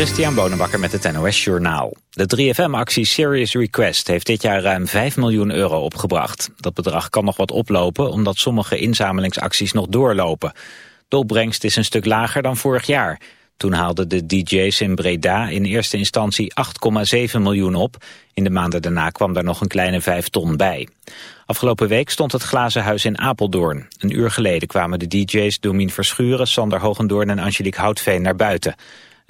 Christian Bonenbakker met het NOS Journaal. De 3FM-actie Serious Request heeft dit jaar ruim 5 miljoen euro opgebracht. Dat bedrag kan nog wat oplopen omdat sommige inzamelingsacties nog doorlopen. De opbrengst is een stuk lager dan vorig jaar. Toen haalden de DJ's in Breda in eerste instantie 8,7 miljoen op. In de maanden daarna kwam daar nog een kleine 5 ton bij. Afgelopen week stond het Glazen Huis in Apeldoorn. Een uur geleden kwamen de DJ's Domien Verschuren, Sander Hogendoorn en Angelique Houtveen naar buiten.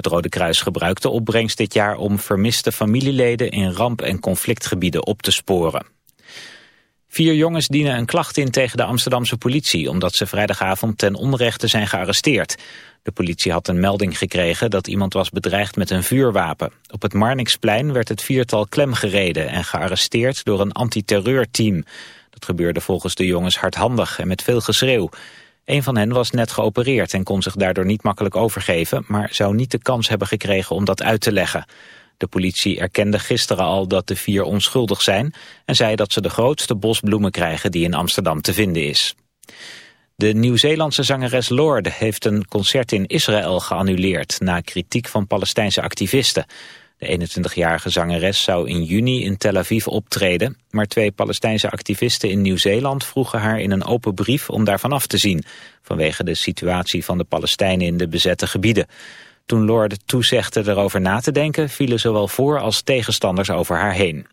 Het Rode Kruis gebruikte opbrengst dit jaar om vermiste familieleden in ramp- en conflictgebieden op te sporen. Vier jongens dienen een klacht in tegen de Amsterdamse politie... omdat ze vrijdagavond ten onrechte zijn gearresteerd. De politie had een melding gekregen dat iemand was bedreigd met een vuurwapen. Op het Marnixplein werd het viertal klemgereden en gearresteerd door een antiterreurteam. Dat gebeurde volgens de jongens hardhandig en met veel geschreeuw. Een van hen was net geopereerd en kon zich daardoor niet makkelijk overgeven... maar zou niet de kans hebben gekregen om dat uit te leggen. De politie erkende gisteren al dat de vier onschuldig zijn... en zei dat ze de grootste bos bloemen krijgen die in Amsterdam te vinden is. De Nieuw-Zeelandse zangeres Lorde heeft een concert in Israël geannuleerd... na kritiek van Palestijnse activisten. De 21-jarige zangeres zou in juni in Tel Aviv optreden... maar twee Palestijnse activisten in Nieuw-Zeeland vroegen haar in een open brief om daarvan af te zien... vanwege de situatie van de Palestijnen in de bezette gebieden. Toen Lorde toezegde erover na te denken... vielen zowel voor- als tegenstanders over haar heen.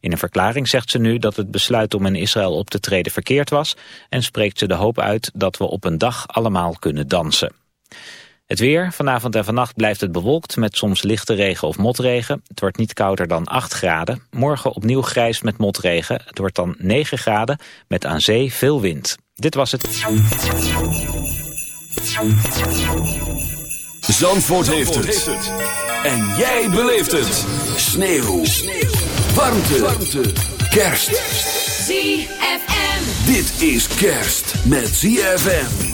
In een verklaring zegt ze nu dat het besluit om in Israël op te treden verkeerd was... en spreekt ze de hoop uit dat we op een dag allemaal kunnen dansen. Het weer, vanavond en vannacht blijft het bewolkt met soms lichte regen of motregen. Het wordt niet kouder dan 8 graden. Morgen opnieuw grijs met motregen. Het wordt dan 9 graden met aan zee veel wind. Dit was het. Zandvoort, heeft, het. En jij beleeft het. Sneeuw. Sneeuw. Warmte. Warmte. Kerst. ZFM. Dit is kerst met ZFM.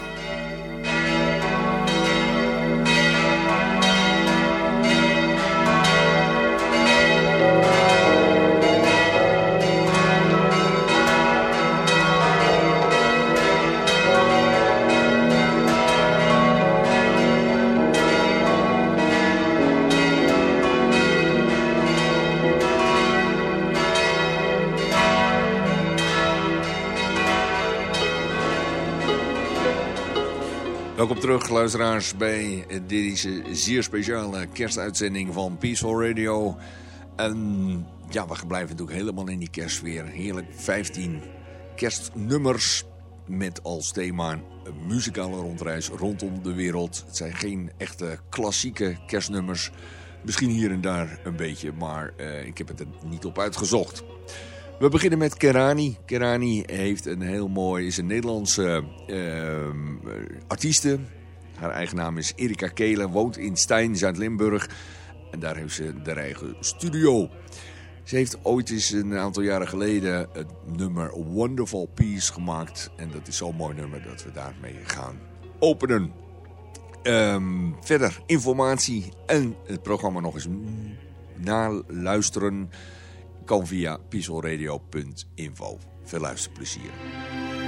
Welkom terug, luisteraars, bij deze zeer speciale kerstuitzending van Peaceful Radio. En ja, we blijven natuurlijk helemaal in die kerstsfeer. Heerlijk 15 kerstnummers met als thema een muzikale rondreis rondom de wereld. Het zijn geen echte klassieke kerstnummers. Misschien hier en daar een beetje, maar uh, ik heb het er niet op uitgezocht. We beginnen met Kerani. Kerani heeft een heel mooi, is een Nederlandse uh, artieste. Haar eigen naam is Erika Kelen, woont in Stijn, Zuid-Limburg. En daar heeft ze de eigen studio. Ze heeft ooit eens een aantal jaren geleden het nummer Wonderful Peace gemaakt. En dat is zo'n mooi nummer dat we daarmee gaan openen. Um, verder informatie en het programma nog eens naluisteren kan via pieselradio.info. Veel luisterplezier.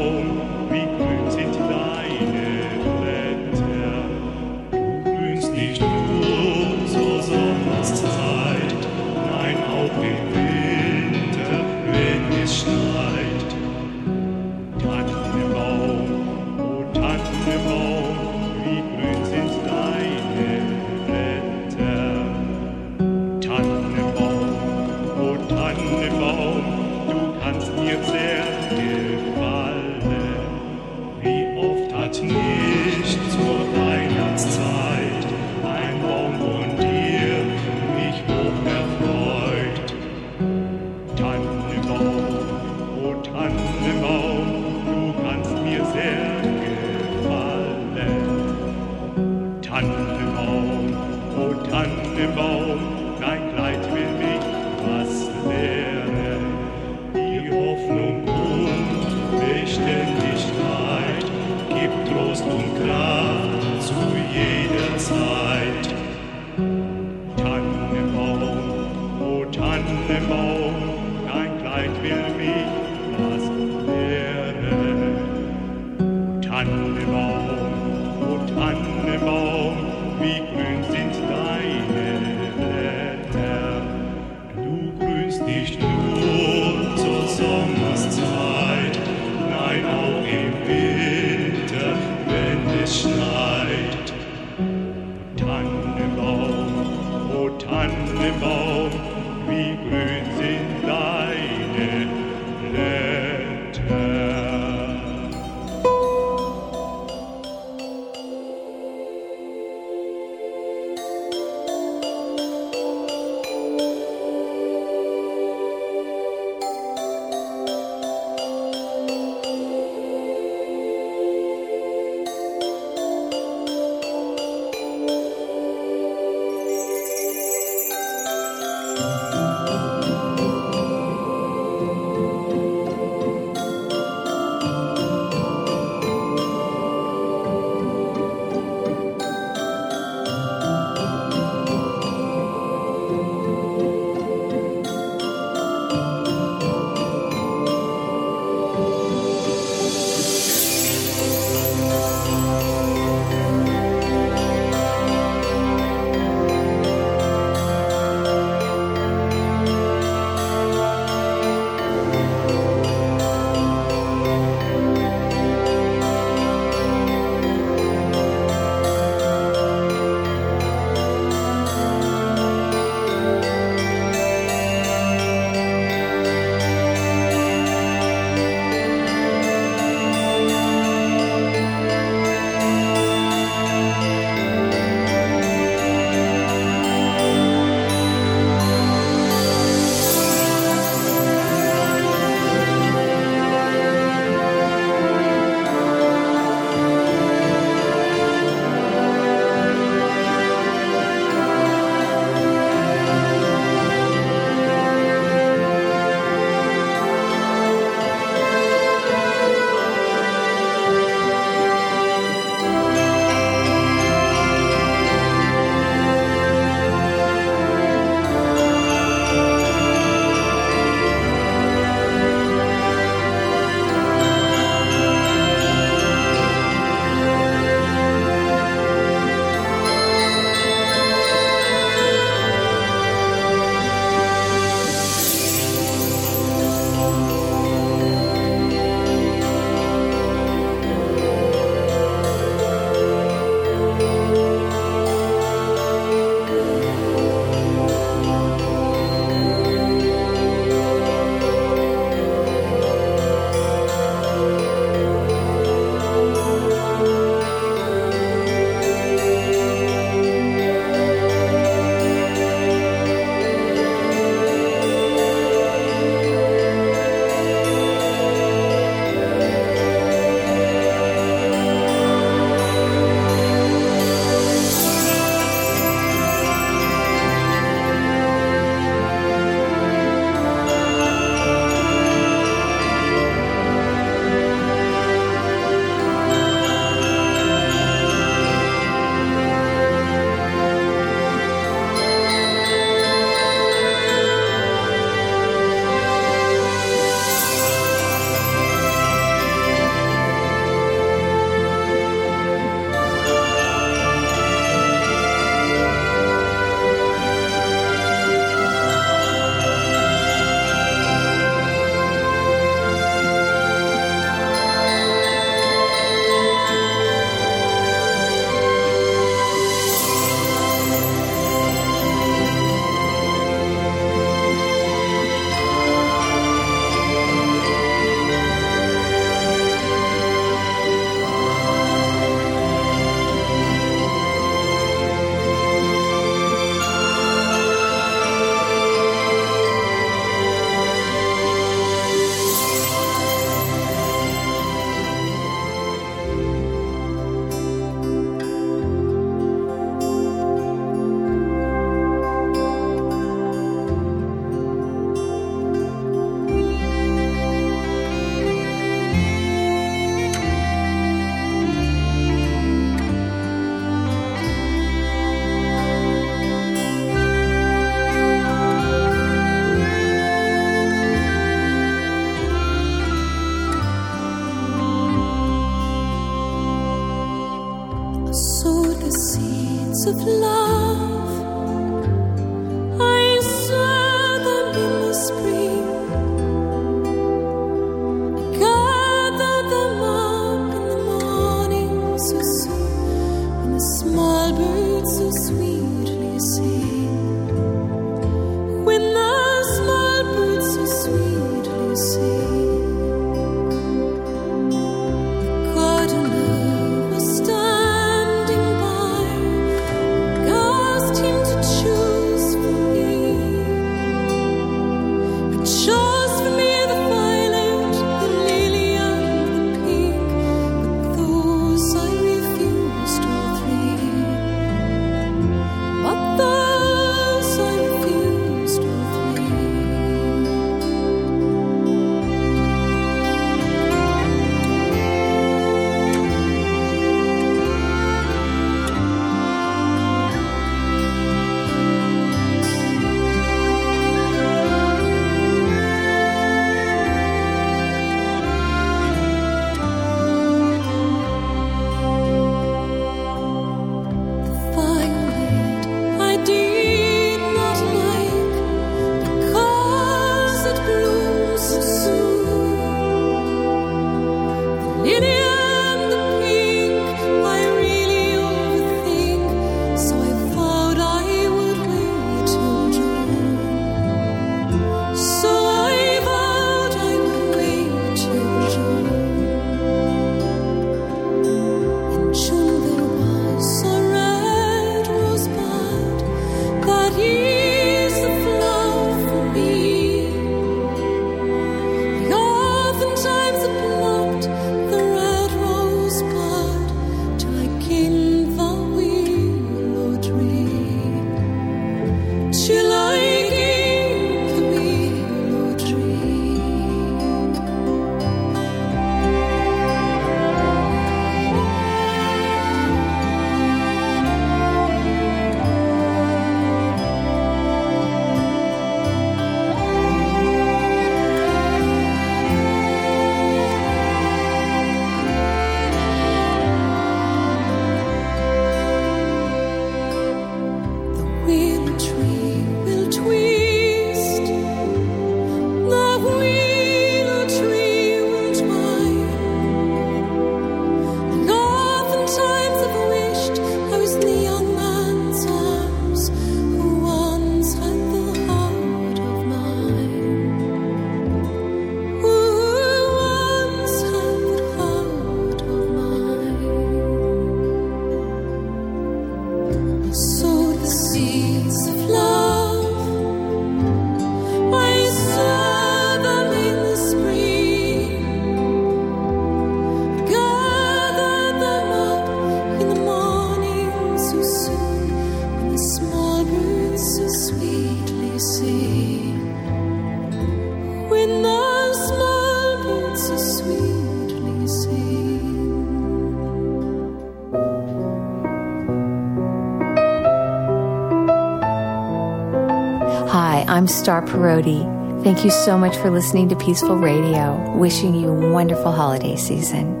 Star Parodi. Thank you so much for listening to Peaceful Radio. Wishing you a wonderful holiday season.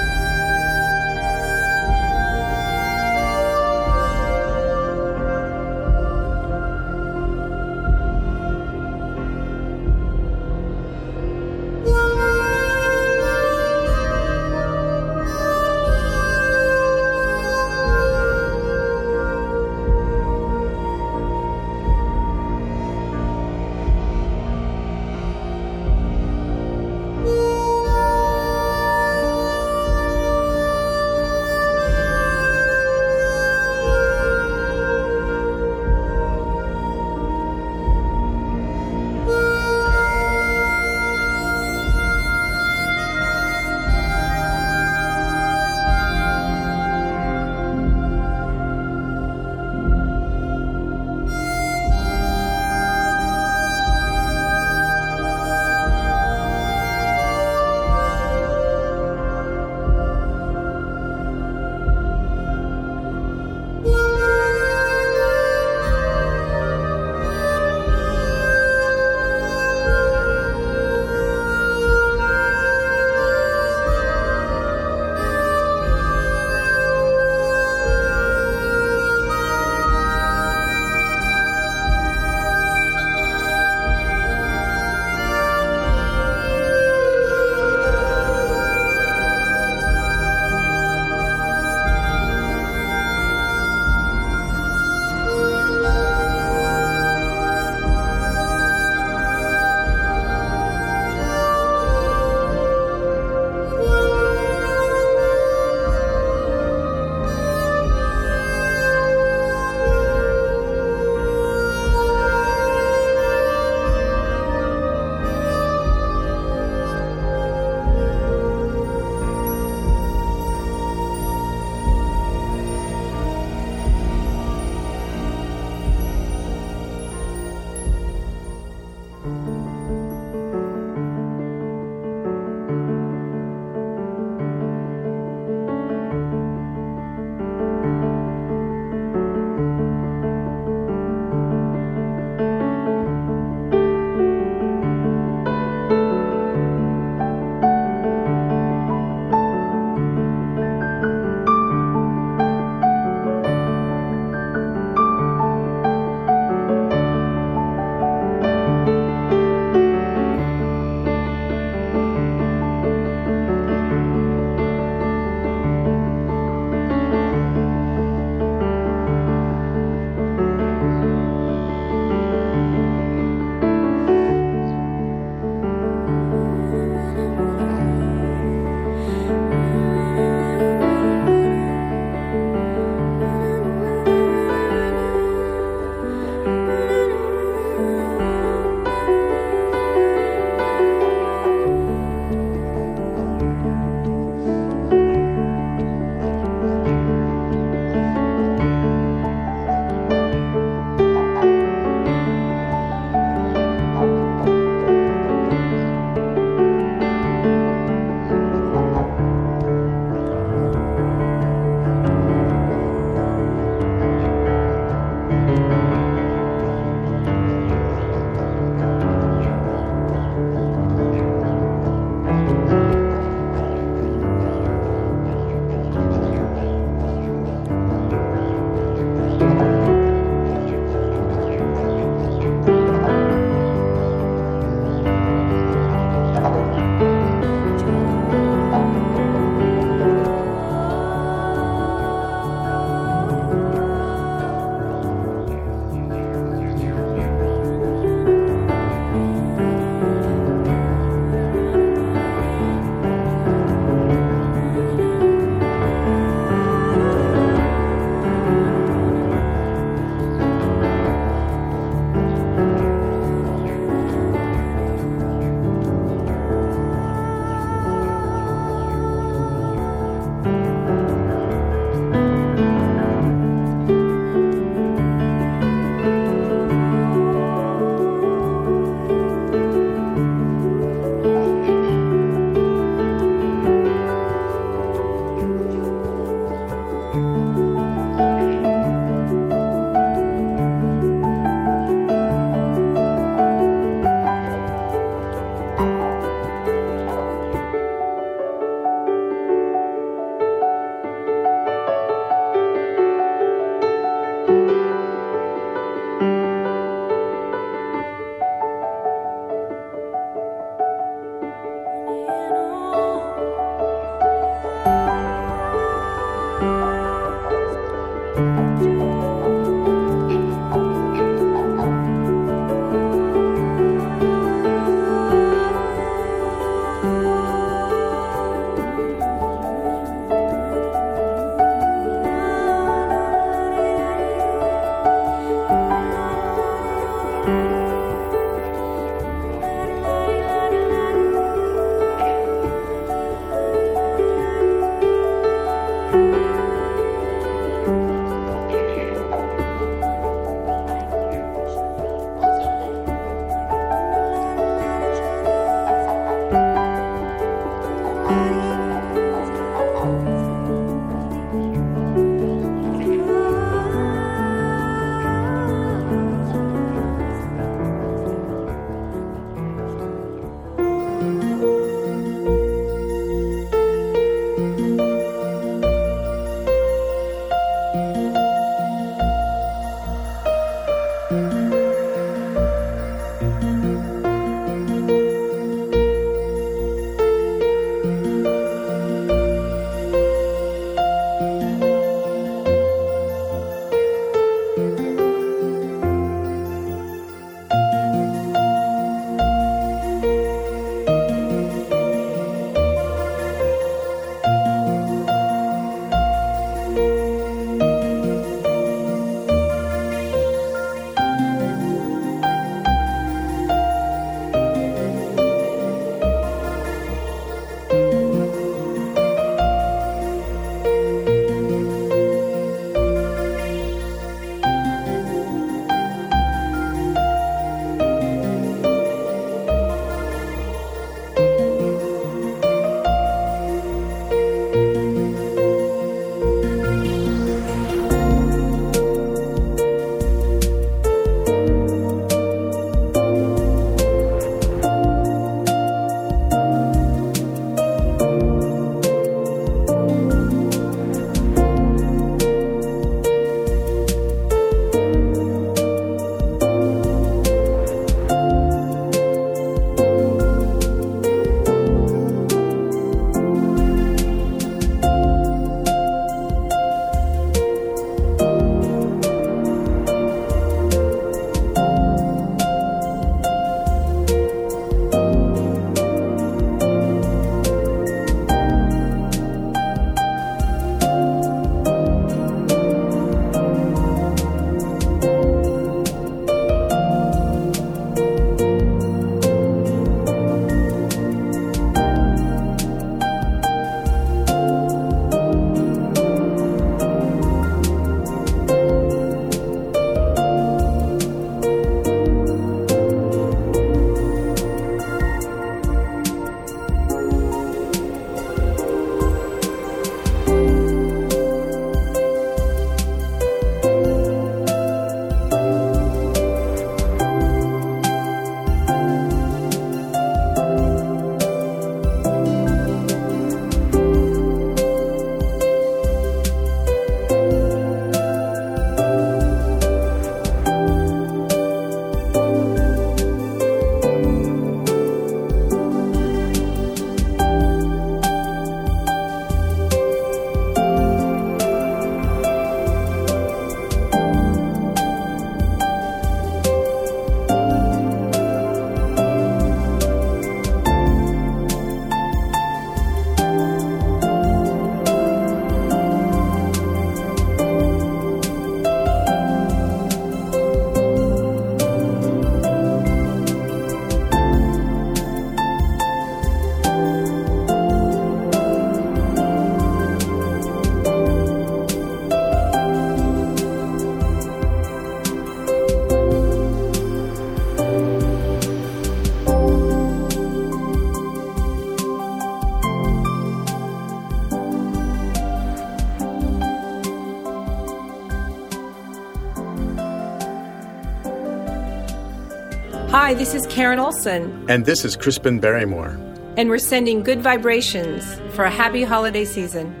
Hi, this is Karen Olson. And this is Crispin Barrymore. And we're sending good vibrations for a happy holiday season.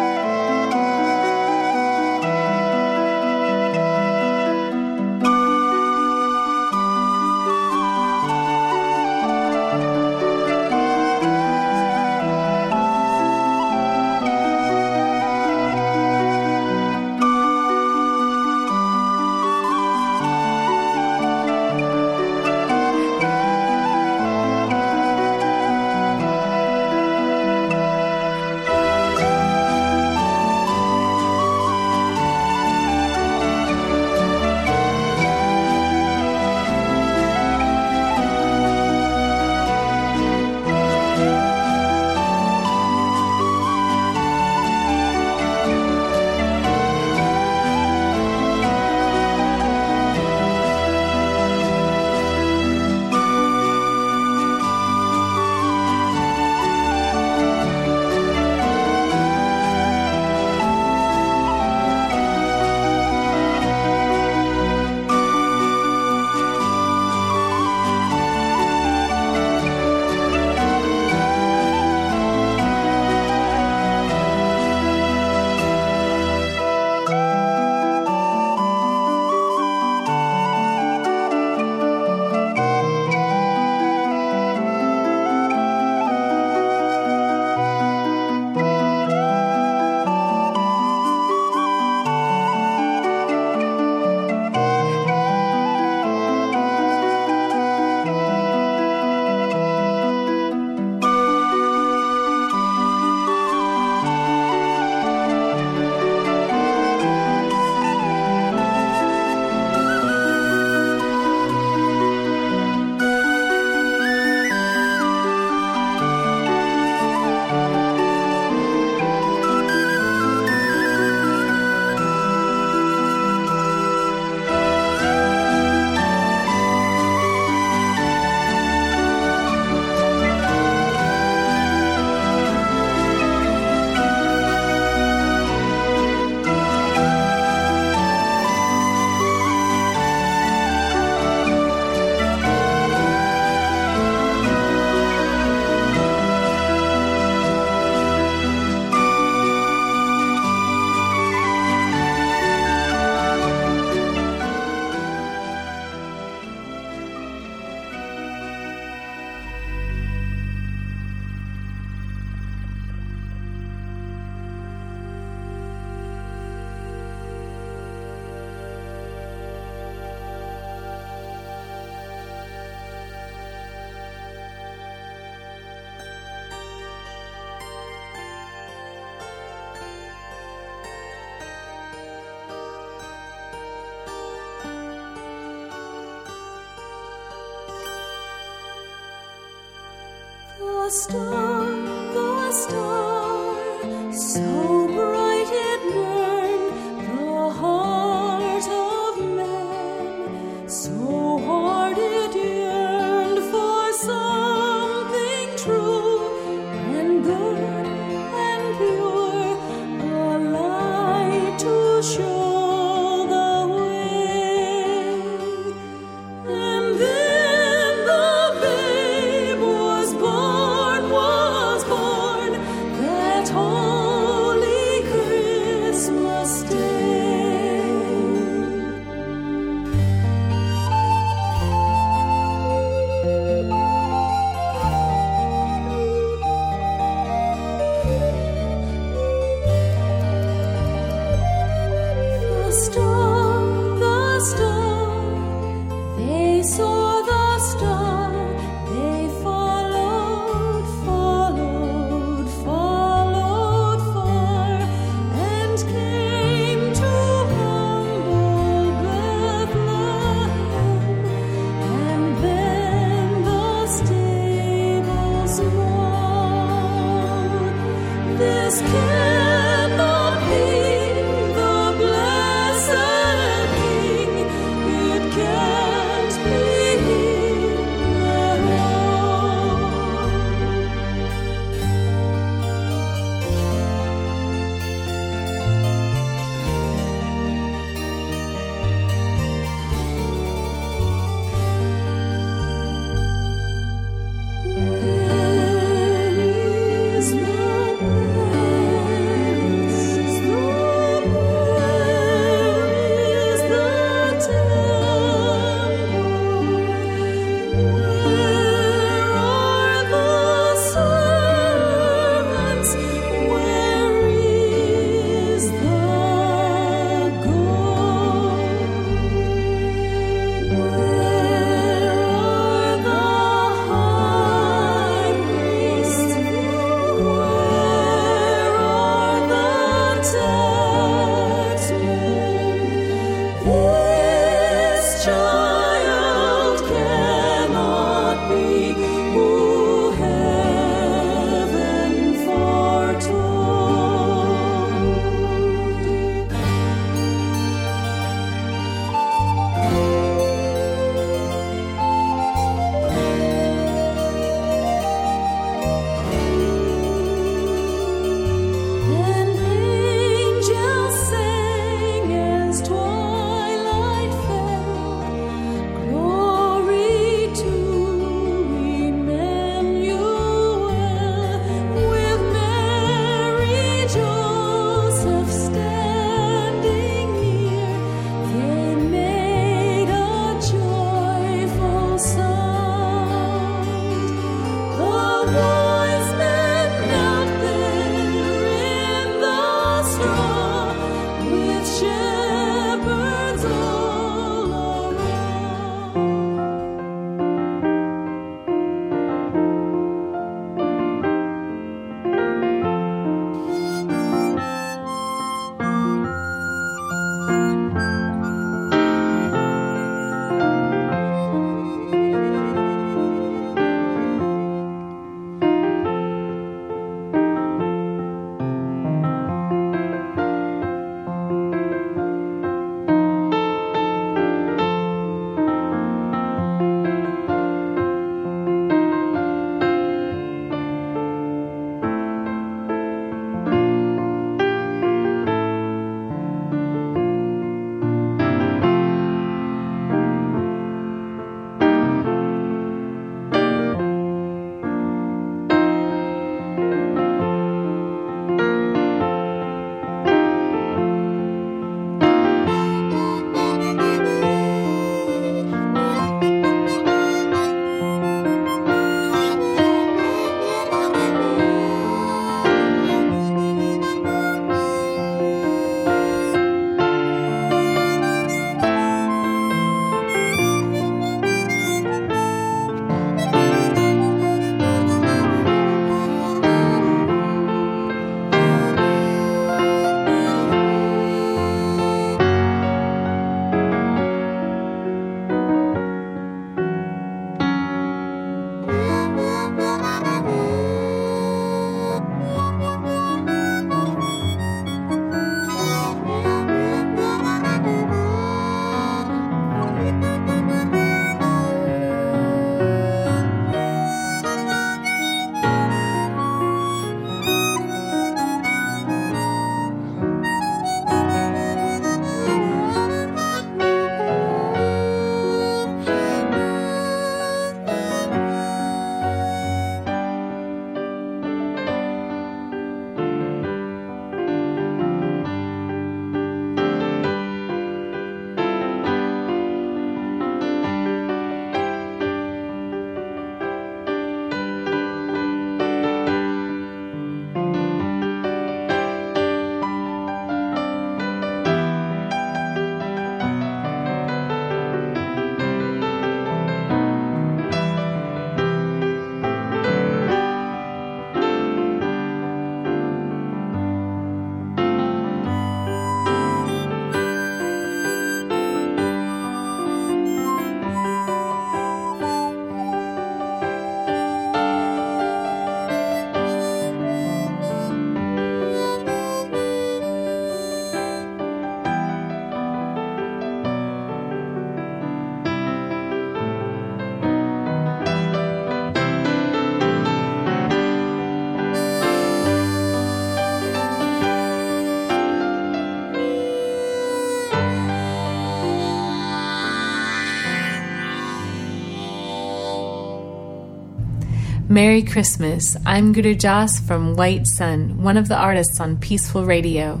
Merry Christmas. I'm Guru Jas from White Sun, one of the artists on Peaceful Radio.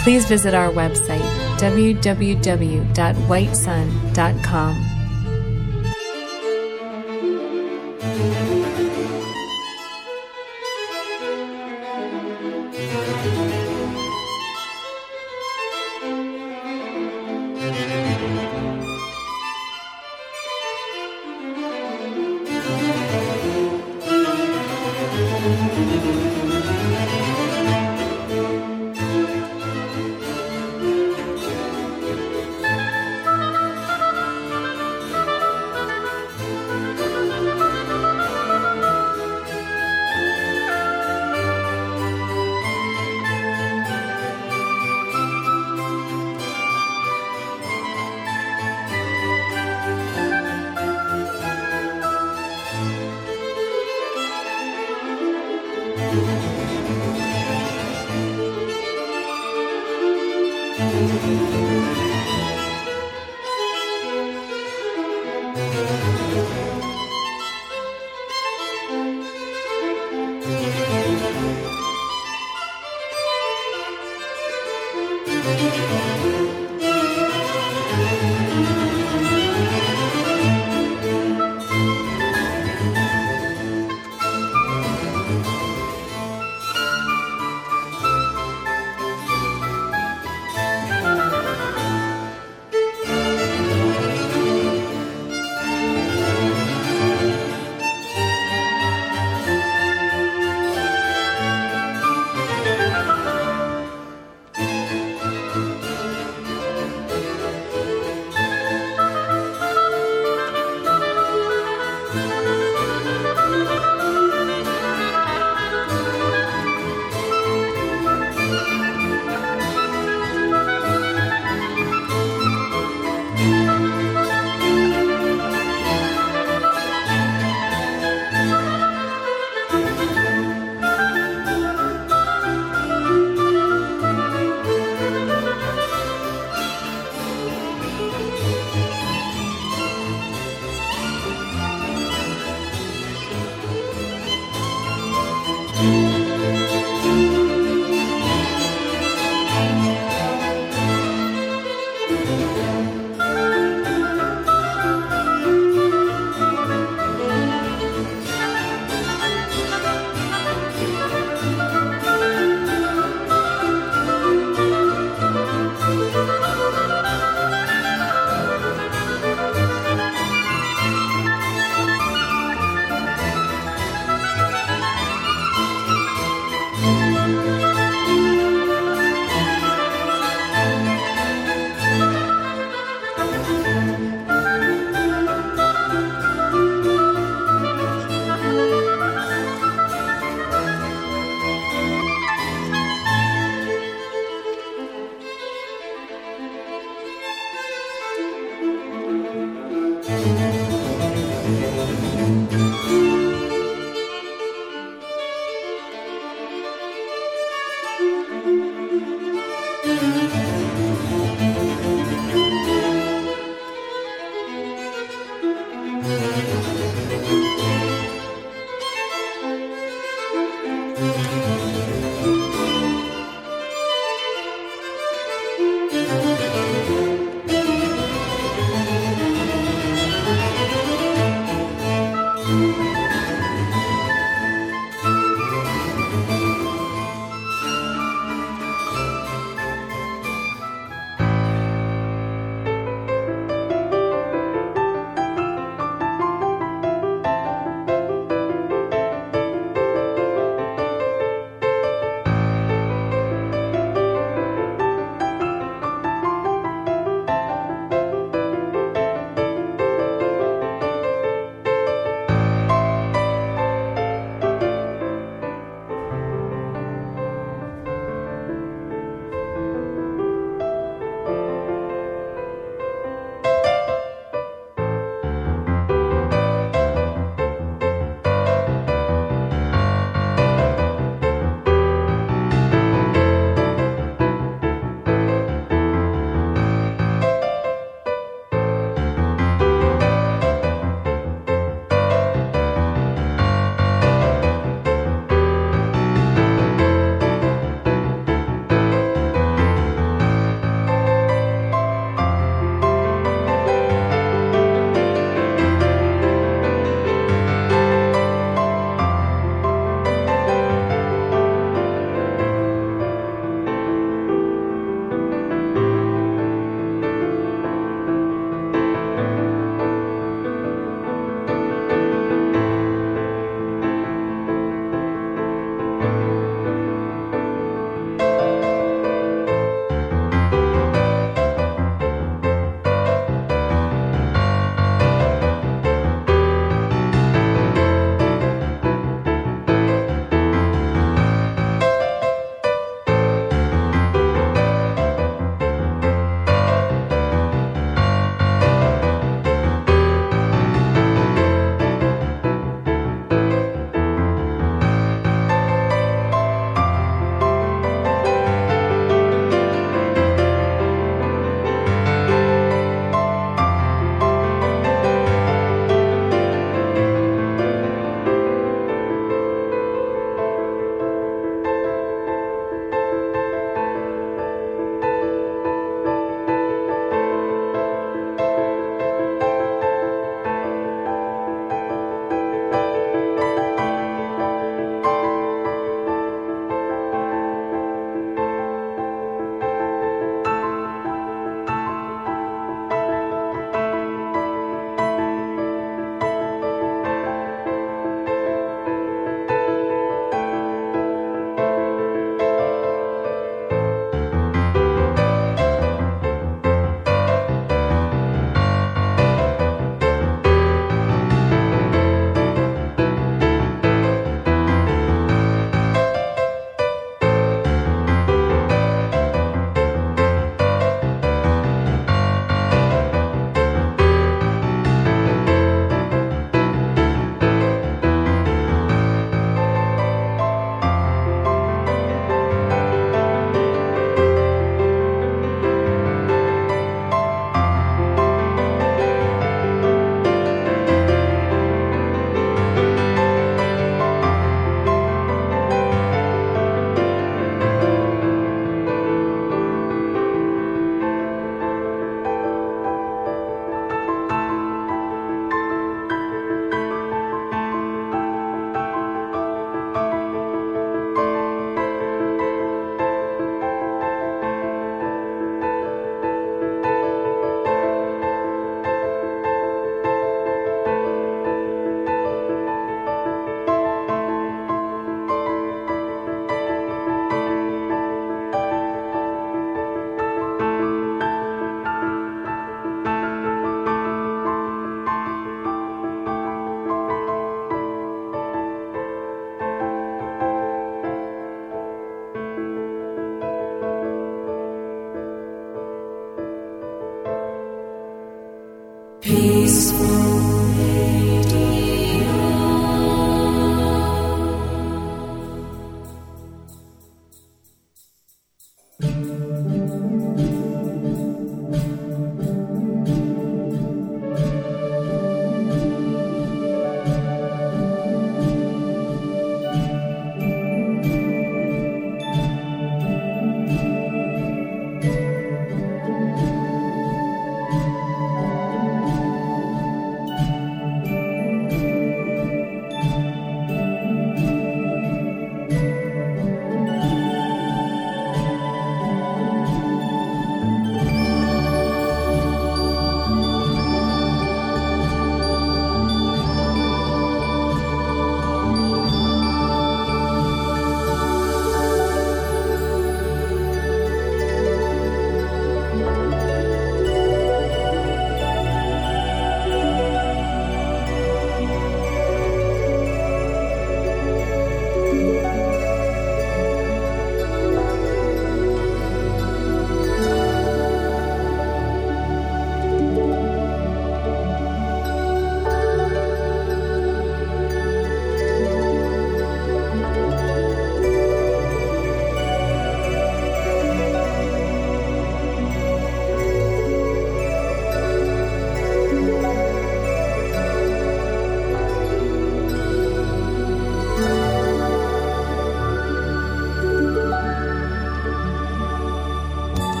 Please visit our website, www.whitesun.com.